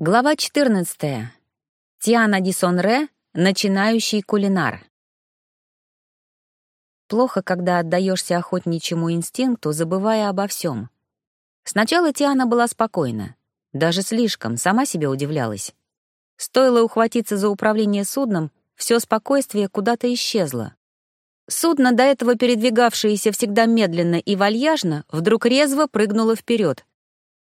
Глава 14. Тиана Дисонре, начинающий кулинар. Плохо, когда отдаешься охотничьему инстинкту, забывая обо всем. Сначала Тиана была спокойна, даже слишком, сама себе удивлялась. Стоило ухватиться за управление судном, все спокойствие куда-то исчезло. Судно, до этого передвигавшееся всегда медленно и вальяжно, вдруг резво прыгнуло вперед.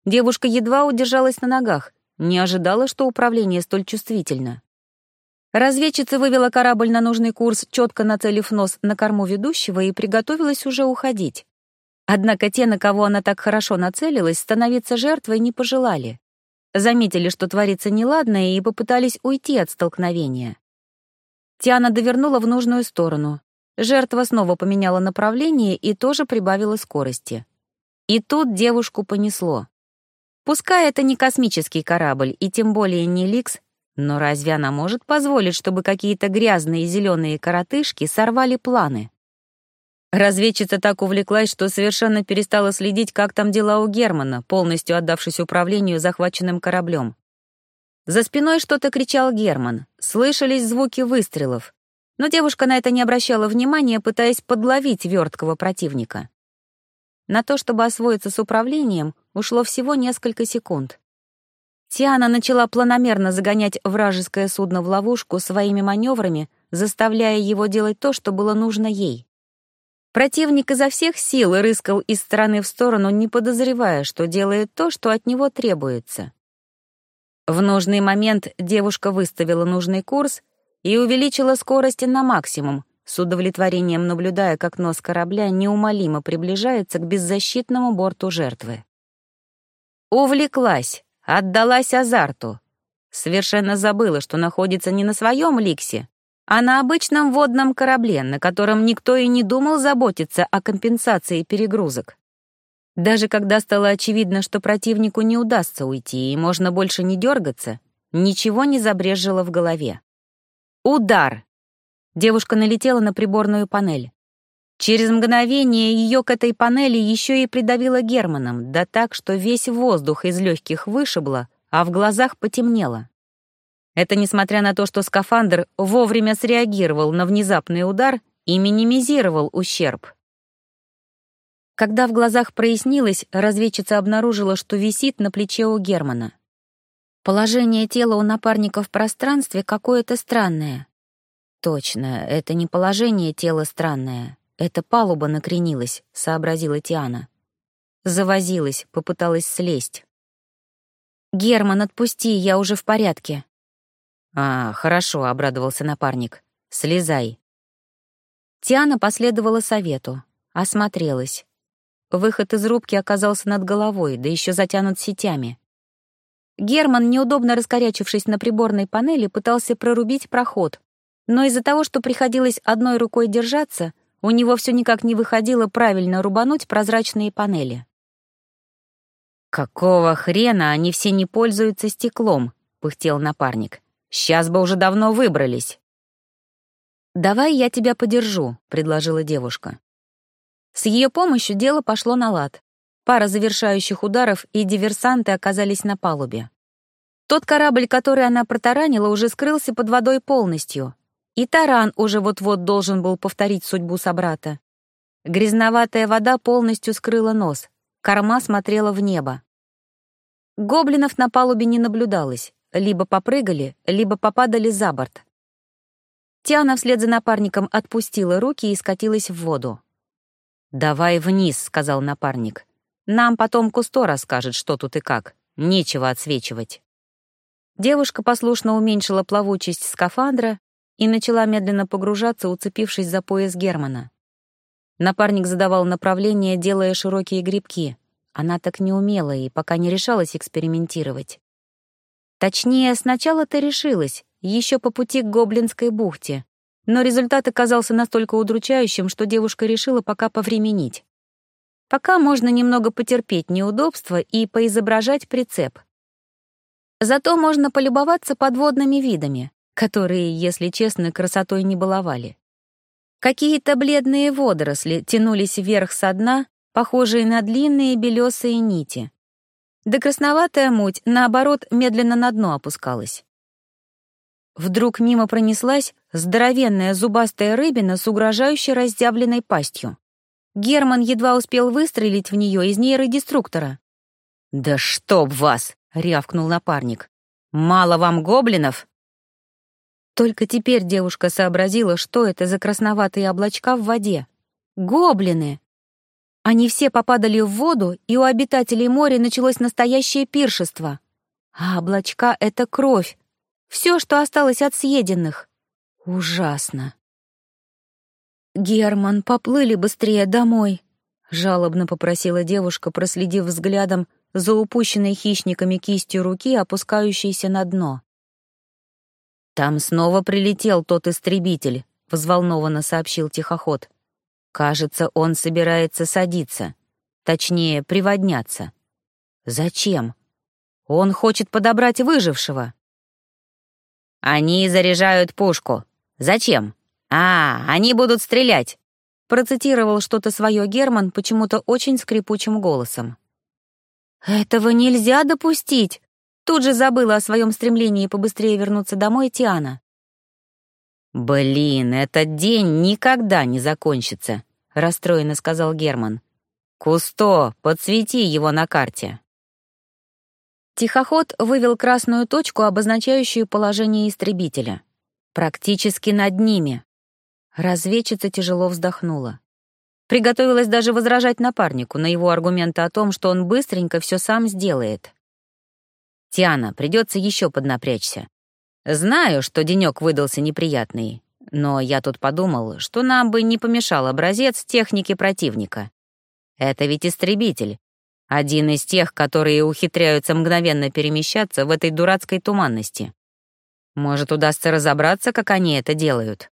Девушка едва удержалась на ногах — не ожидала, что управление столь чувствительно. Разведчица вывела корабль на нужный курс, четко нацелив нос на корму ведущего и приготовилась уже уходить. Однако те, на кого она так хорошо нацелилась, становиться жертвой не пожелали. Заметили, что творится неладное, и попытались уйти от столкновения. Тиана довернула в нужную сторону. Жертва снова поменяла направление и тоже прибавила скорости. И тут девушку понесло. Пускай это не космический корабль и тем более не Ликс, но разве она может позволить, чтобы какие-то грязные зеленые коротышки сорвали планы? Разведчица так увлеклась, что совершенно перестала следить, как там дела у Германа, полностью отдавшись управлению захваченным кораблем. За спиной что-то кричал Герман, слышались звуки выстрелов, но девушка на это не обращала внимания, пытаясь подловить верткого противника. На то, чтобы освоиться с управлением, ушло всего несколько секунд. Тиана начала планомерно загонять вражеское судно в ловушку своими маневрами, заставляя его делать то, что было нужно ей. Противник изо всех сил рыскал из стороны в сторону, не подозревая, что делает то, что от него требуется. В нужный момент девушка выставила нужный курс и увеличила скорость на максимум, с удовлетворением наблюдая, как нос корабля неумолимо приближается к беззащитному борту жертвы. Увлеклась, отдалась азарту. Совершенно забыла, что находится не на своем ликсе, а на обычном водном корабле, на котором никто и не думал заботиться о компенсации перегрузок. Даже когда стало очевидно, что противнику не удастся уйти и можно больше не дергаться, ничего не забрежило в голове. Удар! Девушка налетела на приборную панель. Через мгновение ее к этой панели еще и придавило Германом, да так, что весь воздух из легких вышибло, а в глазах потемнело. Это несмотря на то, что скафандр вовремя среагировал на внезапный удар и минимизировал ущерб. Когда в глазах прояснилось, разведчица обнаружила, что висит на плече у Германа. Положение тела у напарника в пространстве какое-то странное. «Точно, это не положение тела странное. Это палуба накренилась», — сообразила Тиана. Завозилась, попыталась слезть. «Герман, отпусти, я уже в порядке». «А, хорошо», — обрадовался напарник. «Слезай». Тиана последовала совету, осмотрелась. Выход из рубки оказался над головой, да еще затянут сетями. Герман, неудобно раскорячившись на приборной панели, пытался прорубить проход, но из-за того, что приходилось одной рукой держаться, у него все никак не выходило правильно рубануть прозрачные панели. «Какого хрена они все не пользуются стеклом?» — пыхтел напарник. «Сейчас бы уже давно выбрались». «Давай я тебя подержу», — предложила девушка. С ее помощью дело пошло на лад. Пара завершающих ударов, и диверсанты оказались на палубе. Тот корабль, который она протаранила, уже скрылся под водой полностью, и таран уже вот-вот должен был повторить судьбу собрата. Грязноватая вода полностью скрыла нос, корма смотрела в небо. Гоблинов на палубе не наблюдалось, либо попрыгали, либо попадали за борт. Тиана вслед за напарником отпустила руки и скатилась в воду. «Давай вниз», — сказал напарник. «Нам потом Кусто расскажет, что тут и как. Нечего отсвечивать». Девушка послушно уменьшила плавучесть скафандра и начала медленно погружаться, уцепившись за пояс Германа. Напарник задавал направление, делая широкие грибки. Она так не умела и пока не решалась экспериментировать. Точнее, сначала-то решилась, еще по пути к Гоблинской бухте, но результат оказался настолько удручающим, что девушка решила пока повременить. Пока можно немного потерпеть неудобства и поизображать прицеп. Зато можно полюбоваться подводными видами которые, если честно, красотой не баловали. Какие-то бледные водоросли тянулись вверх со дна, похожие на длинные белесые нити. да красноватая муть, наоборот, медленно на дно опускалась. Вдруг мимо пронеслась здоровенная зубастая рыбина с угрожающей раздявленной пастью. Герман едва успел выстрелить в нее из нейродеструктора. «Да чтоб вас!» — рявкнул напарник. «Мало вам гоблинов?» Только теперь девушка сообразила, что это за красноватые облачка в воде. Гоблины! Они все попадали в воду, и у обитателей моря началось настоящее пиршество. А облачка — это кровь. Все, что осталось от съеденных. Ужасно. «Герман, поплыли быстрее домой», — жалобно попросила девушка, проследив взглядом за упущенной хищниками кистью руки, опускающейся на дно. «Там снова прилетел тот истребитель», — взволнованно сообщил тихоход. «Кажется, он собирается садиться. Точнее, приводняться. Зачем? Он хочет подобрать выжившего». «Они заряжают пушку. Зачем? А, они будут стрелять», — процитировал что-то свое Герман почему-то очень скрипучим голосом. «Этого нельзя допустить!» Тут же забыла о своем стремлении побыстрее вернуться домой Тиана. «Блин, этот день никогда не закончится», — расстроенно сказал Герман. «Кусто, подсвети его на карте». Тихоход вывел красную точку, обозначающую положение истребителя. Практически над ними. Разведчица тяжело вздохнула. Приготовилась даже возражать напарнику на его аргументы о том, что он быстренько все сам сделает. Тиана, придется еще поднапрячься. Знаю, что денек выдался неприятный, но я тут подумал, что нам бы не помешал образец техники противника. Это ведь истребитель. Один из тех, которые ухитряются мгновенно перемещаться в этой дурацкой туманности. Может, удастся разобраться, как они это делают.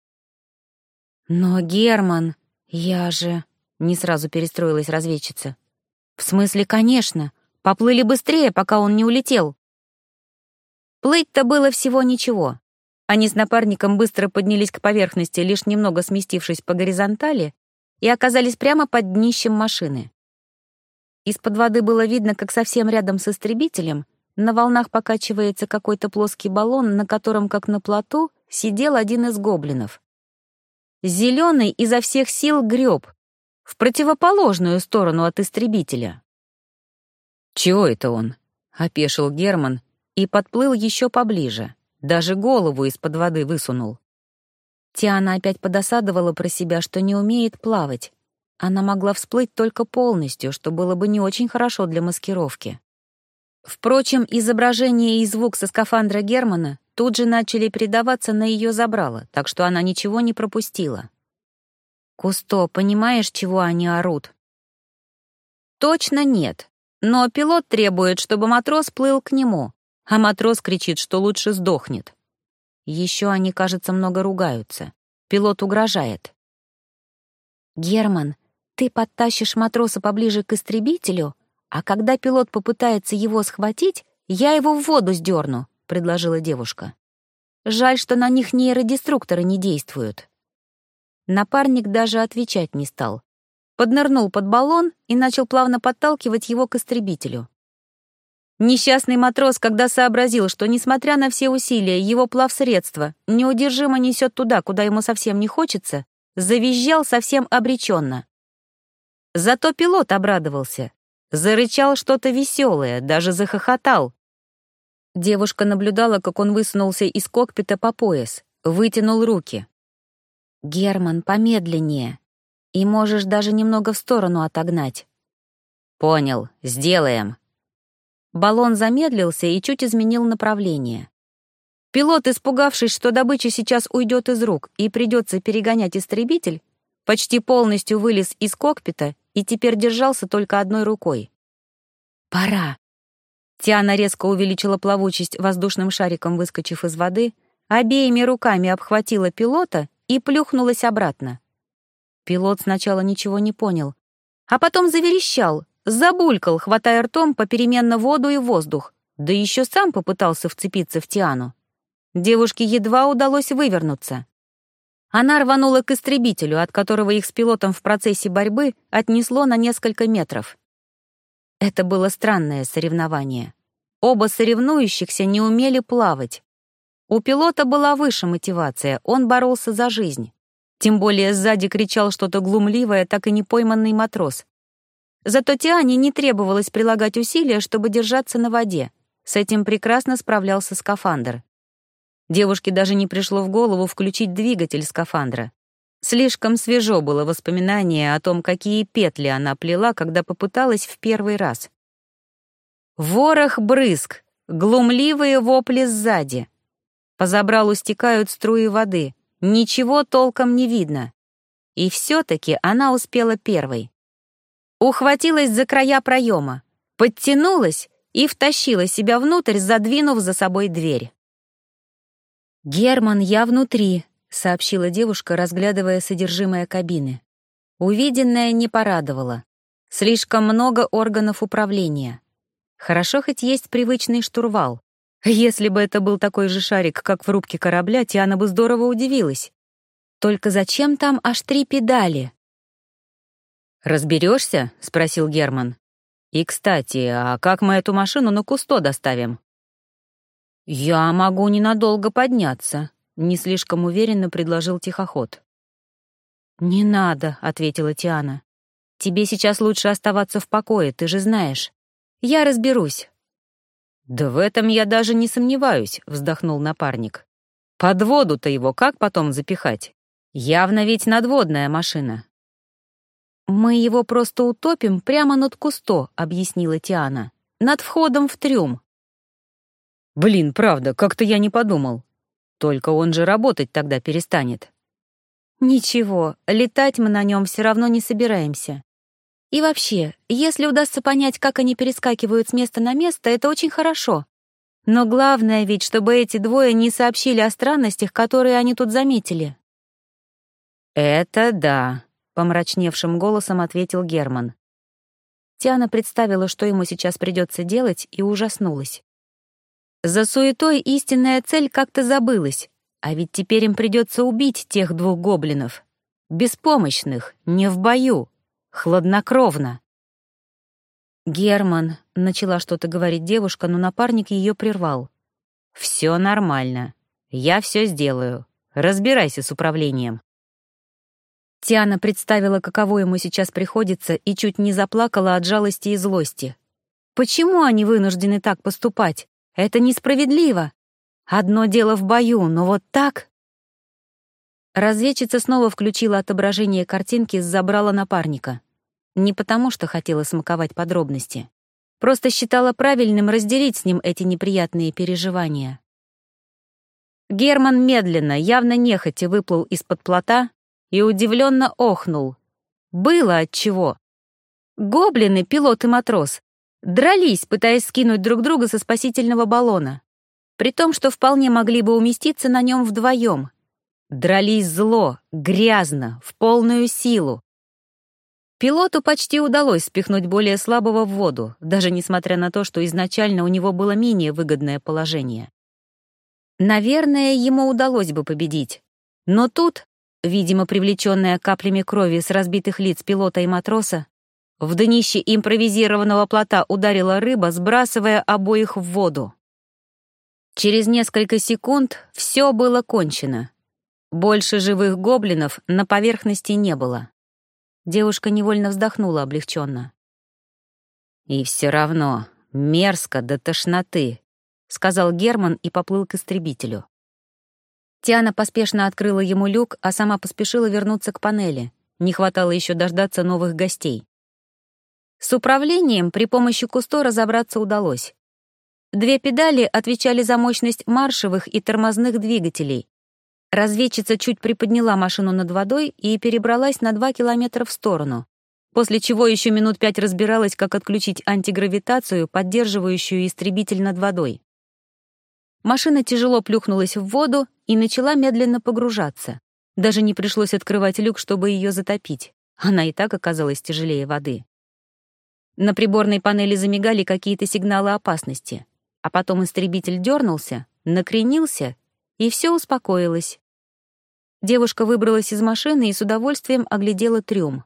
Но, Герман, я же... Не сразу перестроилась разведчица. В смысле, конечно. Поплыли быстрее, пока он не улетел. Плыть-то было всего ничего. Они с напарником быстро поднялись к поверхности, лишь немного сместившись по горизонтали, и оказались прямо под днищем машины. Из-под воды было видно, как совсем рядом с истребителем на волнах покачивается какой-то плоский баллон, на котором, как на плоту, сидел один из гоблинов. Зеленый изо всех сил греб в противоположную сторону от истребителя. «Чего это он?» — опешил Герман, и подплыл еще поближе, даже голову из-под воды высунул. Тиана опять подосадовала про себя, что не умеет плавать. Она могла всплыть только полностью, что было бы не очень хорошо для маскировки. Впрочем, изображение и звук со скафандра Германа тут же начали передаваться на ее забрало, так что она ничего не пропустила. «Кусто, понимаешь, чего они орут?» «Точно нет, но пилот требует, чтобы матрос плыл к нему, а матрос кричит, что лучше сдохнет. Еще они, кажется, много ругаются. Пилот угрожает. «Герман, ты подтащишь матроса поближе к истребителю, а когда пилот попытается его схватить, я его в воду сдерну», — предложила девушка. «Жаль, что на них нейродеструкторы не действуют». Напарник даже отвечать не стал. Поднырнул под баллон и начал плавно подталкивать его к истребителю. Несчастный матрос, когда сообразил, что, несмотря на все усилия, его плавсредство неудержимо несет туда, куда ему совсем не хочется, завизжал совсем обреченно. Зато пилот обрадовался. Зарычал что-то веселое, даже захохотал. Девушка наблюдала, как он высунулся из кокпита по пояс, вытянул руки. «Герман, помедленнее. И можешь даже немного в сторону отогнать». «Понял, сделаем», Баллон замедлился и чуть изменил направление. Пилот, испугавшись, что добыча сейчас уйдет из рук и придется перегонять истребитель, почти полностью вылез из кокпита и теперь держался только одной рукой. «Пора!» Тиана резко увеличила плавучесть воздушным шариком, выскочив из воды, обеими руками обхватила пилота и плюхнулась обратно. Пилот сначала ничего не понял, а потом заверещал, Забулькал, хватая ртом попеременно воду и воздух, да еще сам попытался вцепиться в Тиану. Девушке едва удалось вывернуться. Она рванула к истребителю, от которого их с пилотом в процессе борьбы отнесло на несколько метров. Это было странное соревнование. Оба соревнующихся не умели плавать. У пилота была выше мотивация, он боролся за жизнь. Тем более сзади кричал что-то глумливое, так и не пойманный матрос. Зато Тиане не требовалось прилагать усилия, чтобы держаться на воде. С этим прекрасно справлялся скафандр. Девушке даже не пришло в голову включить двигатель скафандра. Слишком свежо было воспоминание о том, какие петли она плела, когда попыталась в первый раз. Ворох брызг, глумливые вопли сзади. По забралу стекают струи воды, ничего толком не видно. И все-таки она успела первой. Ухватилась за края проема, подтянулась и втащила себя внутрь, задвинув за собой дверь. «Герман, я внутри», — сообщила девушка, разглядывая содержимое кабины. Увиденное не порадовало. Слишком много органов управления. Хорошо хоть есть привычный штурвал. Если бы это был такой же шарик, как в рубке корабля, Тиана бы здорово удивилась. Только зачем там аж три педали? «Разберешься?» — спросил Герман. «И, кстати, а как мы эту машину на Кусто доставим?» «Я могу ненадолго подняться», — не слишком уверенно предложил тихоход. «Не надо», — ответила Тиана. «Тебе сейчас лучше оставаться в покое, ты же знаешь. Я разберусь». «Да в этом я даже не сомневаюсь», — вздохнул напарник. «Под воду-то его как потом запихать? Явно ведь надводная машина». «Мы его просто утопим прямо над Кусто», — объяснила Тиана. «Над входом в трюм». «Блин, правда, как-то я не подумал. Только он же работать тогда перестанет». «Ничего, летать мы на нем все равно не собираемся. И вообще, если удастся понять, как они перескакивают с места на место, это очень хорошо. Но главное ведь, чтобы эти двое не сообщили о странностях, которые они тут заметили». «Это да», помрачневшим голосом ответил Герман. Тиана представила, что ему сейчас придется делать, и ужаснулась. За суетой истинная цель как-то забылась, а ведь теперь им придется убить тех двух гоблинов. Беспомощных, не в бою, хладнокровно. «Герман», — начала что-то говорить девушка, но напарник ее прервал. «Все нормально. Я все сделаю. Разбирайся с управлением». Тиана представила, каково ему сейчас приходится, и чуть не заплакала от жалости и злости. Почему они вынуждены так поступать? Это несправедливо. Одно дело в бою, но вот так... Разведчица снова включила отображение картинки с забрала напарника. Не потому, что хотела смаковать подробности. Просто считала правильным разделить с ним эти неприятные переживания. Герман медленно, явно нехотя выплыл из-под плота и удивленно охнул. Было от чего. Гоблины, пилот и матрос, дрались, пытаясь скинуть друг друга со спасительного баллона, при том, что вполне могли бы уместиться на нем вдвоем. Дрались зло, грязно, в полную силу. Пилоту почти удалось спихнуть более слабого в воду, даже несмотря на то, что изначально у него было менее выгодное положение. Наверное, ему удалось бы победить. Но тут видимо, привлеченная каплями крови с разбитых лиц пилота и матроса, в днище импровизированного плота ударила рыба, сбрасывая обоих в воду. Через несколько секунд все было кончено. Больше живых гоблинов на поверхности не было. Девушка невольно вздохнула облегченно. «И все равно мерзко до тошноты», — сказал Герман и поплыл к истребителю. Тиана поспешно открыла ему люк, а сама поспешила вернуться к панели. Не хватало еще дождаться новых гостей. С управлением при помощи Кусто разобраться удалось. Две педали отвечали за мощность маршевых и тормозных двигателей. Разведчица чуть приподняла машину над водой и перебралась на два километра в сторону, после чего еще минут пять разбиралась, как отключить антигравитацию, поддерживающую истребитель над водой. Машина тяжело плюхнулась в воду и начала медленно погружаться. Даже не пришлось открывать люк, чтобы ее затопить. Она и так оказалась тяжелее воды. На приборной панели замигали какие-то сигналы опасности, а потом истребитель дернулся, накренился, и все успокоилось. Девушка выбралась из машины и с удовольствием оглядела трюм.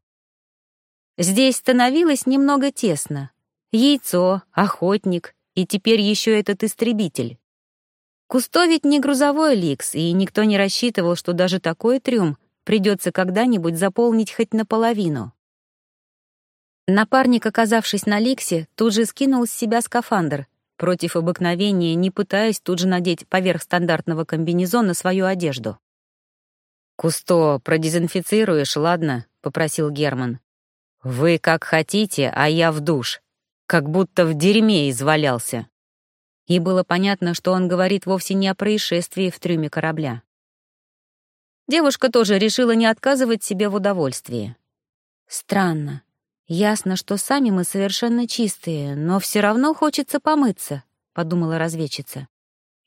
Здесь становилось немного тесно. Яйцо, охотник и теперь еще этот истребитель. Кусто ведь не грузовой ликс, и никто не рассчитывал, что даже такой трюм придется когда-нибудь заполнить хоть наполовину. Напарник, оказавшись на ликсе, тут же скинул с себя скафандр, против обыкновения не пытаясь тут же надеть поверх стандартного комбинезона свою одежду. «Кусто, продезинфицируешь, ладно?» — попросил Герман. «Вы как хотите, а я в душ. Как будто в дерьме извалялся». И было понятно, что он говорит вовсе не о происшествии в трюме корабля. Девушка тоже решила не отказывать себе в удовольствии. «Странно. Ясно, что сами мы совершенно чистые, но все равно хочется помыться», — подумала разведчица.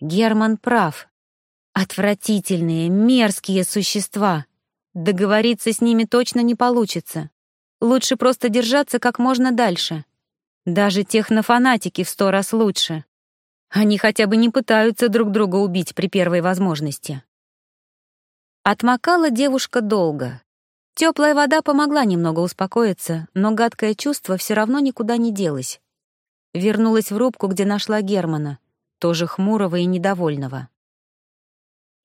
Герман прав. Отвратительные, мерзкие существа. Договориться с ними точно не получится. Лучше просто держаться как можно дальше. Даже технофанатики в сто раз лучше. Они хотя бы не пытаются друг друга убить при первой возможности. Отмокала девушка долго. Теплая вода помогла немного успокоиться, но гадкое чувство все равно никуда не делось. Вернулась в рубку, где нашла Германа, тоже хмурого и недовольного.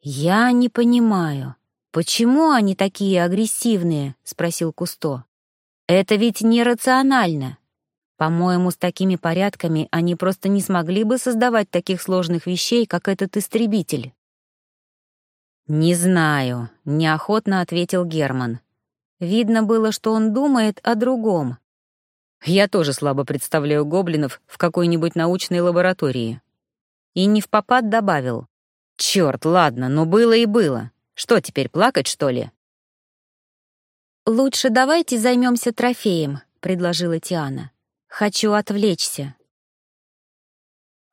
«Я не понимаю, почему они такие агрессивные?» — спросил Кусто. «Это ведь нерационально. По-моему, с такими порядками они просто не смогли бы создавать таких сложных вещей, как этот истребитель». «Не знаю», — неохотно ответил Герман. Видно было, что он думает о другом. «Я тоже слабо представляю гоблинов в какой-нибудь научной лаборатории». И не в попад добавил. Черт, ладно, но было и было. Что теперь, плакать, что ли? «Лучше давайте займемся трофеем», — предложила Тиана. «Хочу отвлечься».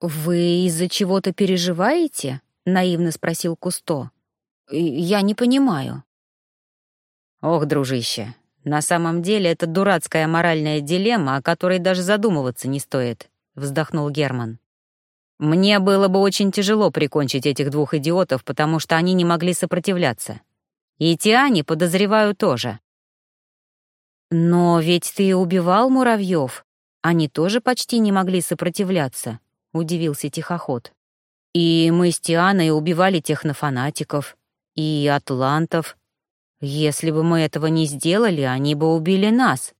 «Вы из-за чего-то переживаете?» — наивно спросил Кусто. «Я не понимаю». «Ох, дружище, на самом деле это дурацкая моральная дилемма, о которой даже задумываться не стоит», — вздохнул Герман. Мне было бы очень тяжело прикончить этих двух идиотов, потому что они не могли сопротивляться. И Тиане, подозреваю, тоже. «Но ведь ты убивал муравьев. Они тоже почти не могли сопротивляться», — удивился тихоход. «И мы с Тианой убивали технофанатиков и атлантов. Если бы мы этого не сделали, они бы убили нас».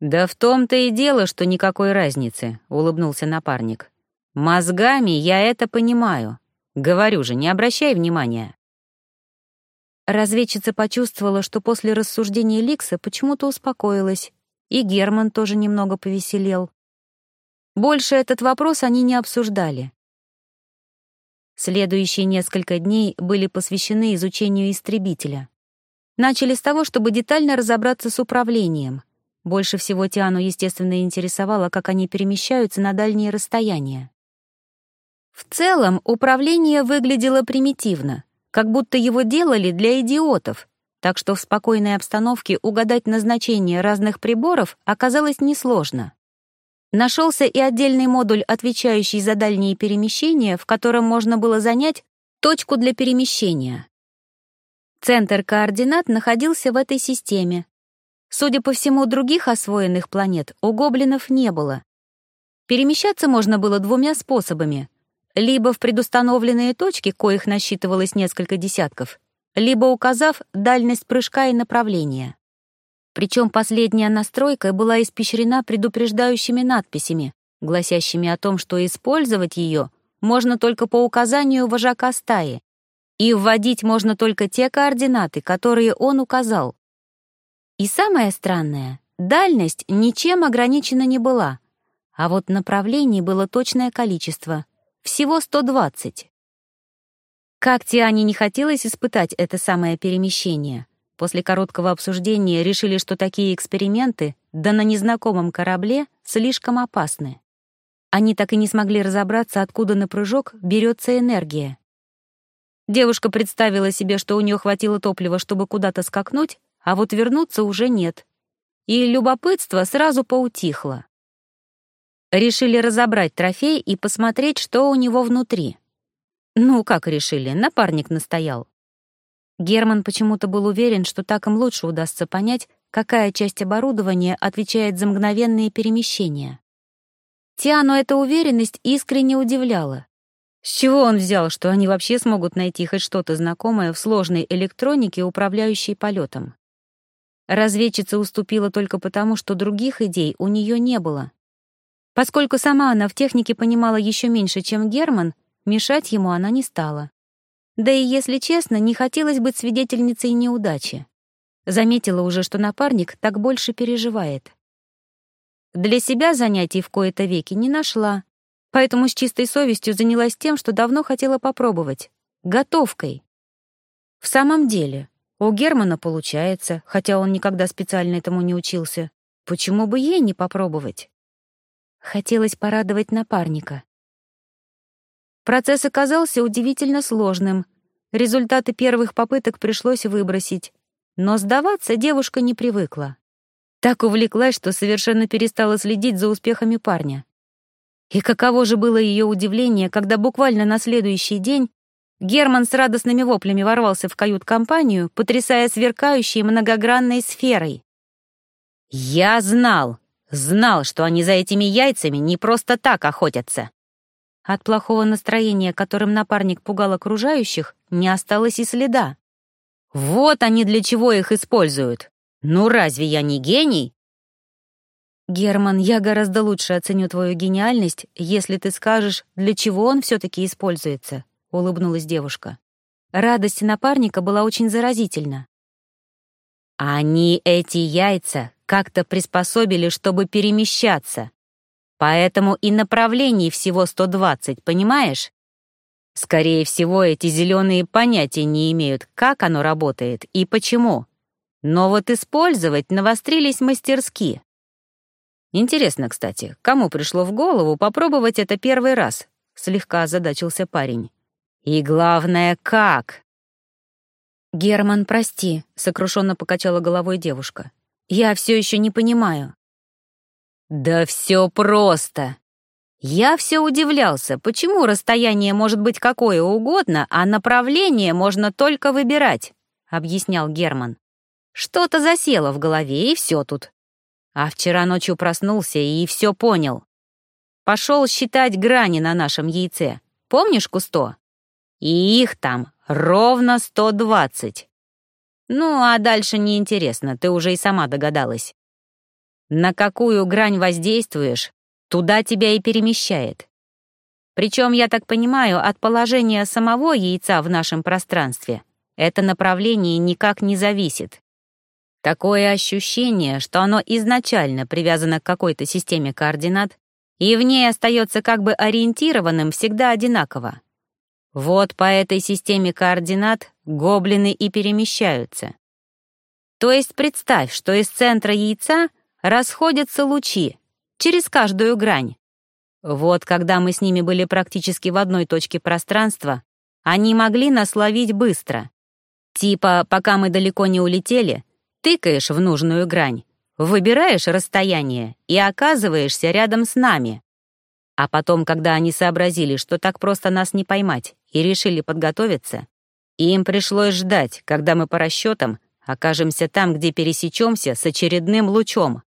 «Да в том-то и дело, что никакой разницы», — улыбнулся напарник. Мозгами я это понимаю. Говорю же, не обращай внимания. Разведчица почувствовала, что после рассуждения Ликса почему-то успокоилась, и Герман тоже немного повеселел. Больше этот вопрос они не обсуждали. Следующие несколько дней были посвящены изучению истребителя. Начали с того, чтобы детально разобраться с управлением. Больше всего Тиану, естественно, интересовало, как они перемещаются на дальние расстояния. В целом управление выглядело примитивно, как будто его делали для идиотов, так что в спокойной обстановке угадать назначение разных приборов оказалось несложно. Нашелся и отдельный модуль, отвечающий за дальние перемещения, в котором можно было занять точку для перемещения. Центр координат находился в этой системе. Судя по всему, других освоенных планет у гоблинов не было. Перемещаться можно было двумя способами либо в предустановленные точки, коих насчитывалось несколько десятков, либо указав дальность прыжка и направление. Причем последняя настройка была испещрена предупреждающими надписями, гласящими о том, что использовать ее можно только по указанию вожака стаи, и вводить можно только те координаты, которые он указал. И самое странное, дальность ничем ограничена не была, а вот направлений было точное количество — всего 120. Как Тиане не хотелось испытать это самое перемещение, после короткого обсуждения решили, что такие эксперименты, да на незнакомом корабле, слишком опасны. Они так и не смогли разобраться, откуда на прыжок берется энергия. Девушка представила себе, что у нее хватило топлива, чтобы куда-то скакнуть, а вот вернуться уже нет. И любопытство сразу поутихло. Решили разобрать трофей и посмотреть, что у него внутри. Ну, как решили, напарник настоял. Герман почему-то был уверен, что так им лучше удастся понять, какая часть оборудования отвечает за мгновенные перемещения. Тиану эта уверенность искренне удивляла. С чего он взял, что они вообще смогут найти хоть что-то знакомое в сложной электронике, управляющей полетом? Разведчица уступила только потому, что других идей у нее не было. Поскольку сама она в технике понимала еще меньше, чем Герман, мешать ему она не стала. Да и, если честно, не хотелось быть свидетельницей неудачи. Заметила уже, что напарник так больше переживает. Для себя занятий в кои-то веки не нашла, поэтому с чистой совестью занялась тем, что давно хотела попробовать — готовкой. В самом деле, у Германа получается, хотя он никогда специально этому не учился. Почему бы ей не попробовать? Хотелось порадовать напарника. Процесс оказался удивительно сложным. Результаты первых попыток пришлось выбросить. Но сдаваться девушка не привыкла. Так увлеклась, что совершенно перестала следить за успехами парня. И каково же было ее удивление, когда буквально на следующий день Герман с радостными воплями ворвался в кают-компанию, потрясая сверкающей многогранной сферой. «Я знал, знал, что они за этими яйцами не просто так охотятся. От плохого настроения, которым напарник пугал окружающих, не осталось и следа. Вот они для чего их используют. Ну разве я не гений? Герман, я гораздо лучше оценю твою гениальность, если ты скажешь, для чего он все-таки используется, улыбнулась девушка. Радость напарника была очень заразительна. Они эти яйца как-то приспособили, чтобы перемещаться, Поэтому и направлений всего 120, понимаешь? Скорее всего, эти зеленые понятия не имеют, как оно работает и почему. Но вот использовать навострились мастерски. Интересно, кстати, кому пришло в голову попробовать это первый раз? Слегка озадачился парень. И главное, как? Герман, прости, сокрушенно покачала головой девушка. Я все еще не понимаю. Да все просто. Я все удивлялся, почему расстояние может быть какое угодно, а направление можно только выбирать, объяснял Герман. Что-то засело в голове, и все тут. А вчера ночью проснулся и все понял. Пошел считать грани на нашем яйце. Помнишь, Кусто? И их там ровно 120. Ну, а дальше неинтересно, ты уже и сама догадалась. На какую грань воздействуешь, туда тебя и перемещает. Причем, я так понимаю, от положения самого яйца в нашем пространстве это направление никак не зависит. Такое ощущение, что оно изначально привязано к какой-то системе координат, и в ней остается как бы ориентированным всегда одинаково. Вот по этой системе координат гоблины и перемещаются. То есть представь, что из центра яйца — расходятся лучи через каждую грань. Вот когда мы с ними были практически в одной точке пространства, они могли нас ловить быстро. Типа, пока мы далеко не улетели, тыкаешь в нужную грань, выбираешь расстояние и оказываешься рядом с нами. А потом, когда они сообразили, что так просто нас не поймать, и решили подготовиться, им пришлось ждать, когда мы по расчетам окажемся там, где пересечемся с очередным лучом.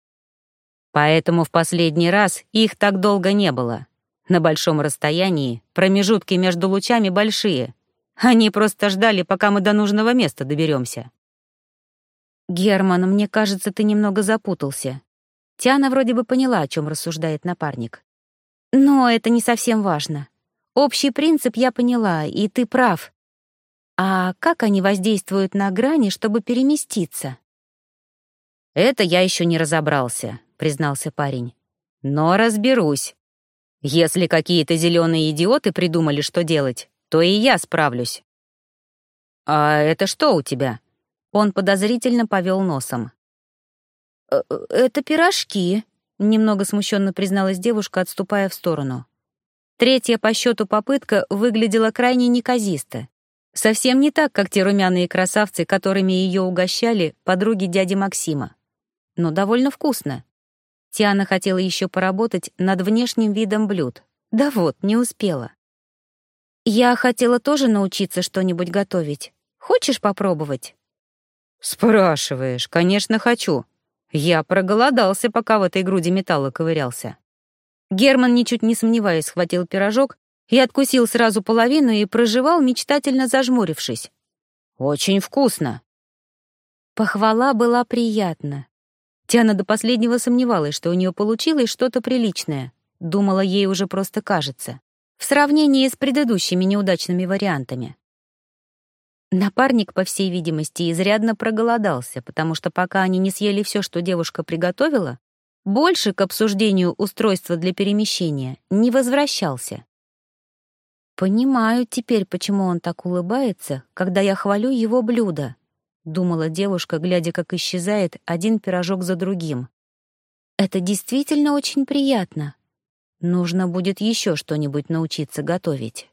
Поэтому в последний раз их так долго не было. На большом расстоянии промежутки между лучами большие. Они просто ждали, пока мы до нужного места доберемся. «Герман, мне кажется, ты немного запутался». Тиана вроде бы поняла, о чем рассуждает напарник. «Но это не совсем важно. Общий принцип я поняла, и ты прав. А как они воздействуют на грани, чтобы переместиться?» «Это я еще не разобрался признался парень. «Но разберусь. Если какие-то зеленые идиоты придумали, что делать, то и я справлюсь». «А это что у тебя?» Он подозрительно повел носом. «Э, э, «Это пирожки», — немного смущенно призналась девушка, отступая в сторону. Третья по счету попытка выглядела крайне неказисто. Совсем не так, как те румяные красавцы, которыми ее угощали подруги дяди Максима. Но довольно вкусно. Тиана хотела еще поработать над внешним видом блюд. Да вот, не успела. «Я хотела тоже научиться что-нибудь готовить. Хочешь попробовать?» «Спрашиваешь, конечно, хочу. Я проголодался, пока в этой груди металла ковырялся. Герман, ничуть не сомневаясь, схватил пирожок и откусил сразу половину и проживал, мечтательно зажмурившись. «Очень вкусно!» Похвала была приятна. Тиана до последнего сомневалась, что у нее получилось что-то приличное. Думала, ей уже просто кажется. В сравнении с предыдущими неудачными вариантами. Напарник, по всей видимости, изрядно проголодался, потому что пока они не съели все, что девушка приготовила, больше к обсуждению устройства для перемещения не возвращался. «Понимаю теперь, почему он так улыбается, когда я хвалю его блюдо», — думала девушка, глядя, как исчезает один пирожок за другим. «Это действительно очень приятно. Нужно будет еще что-нибудь научиться готовить».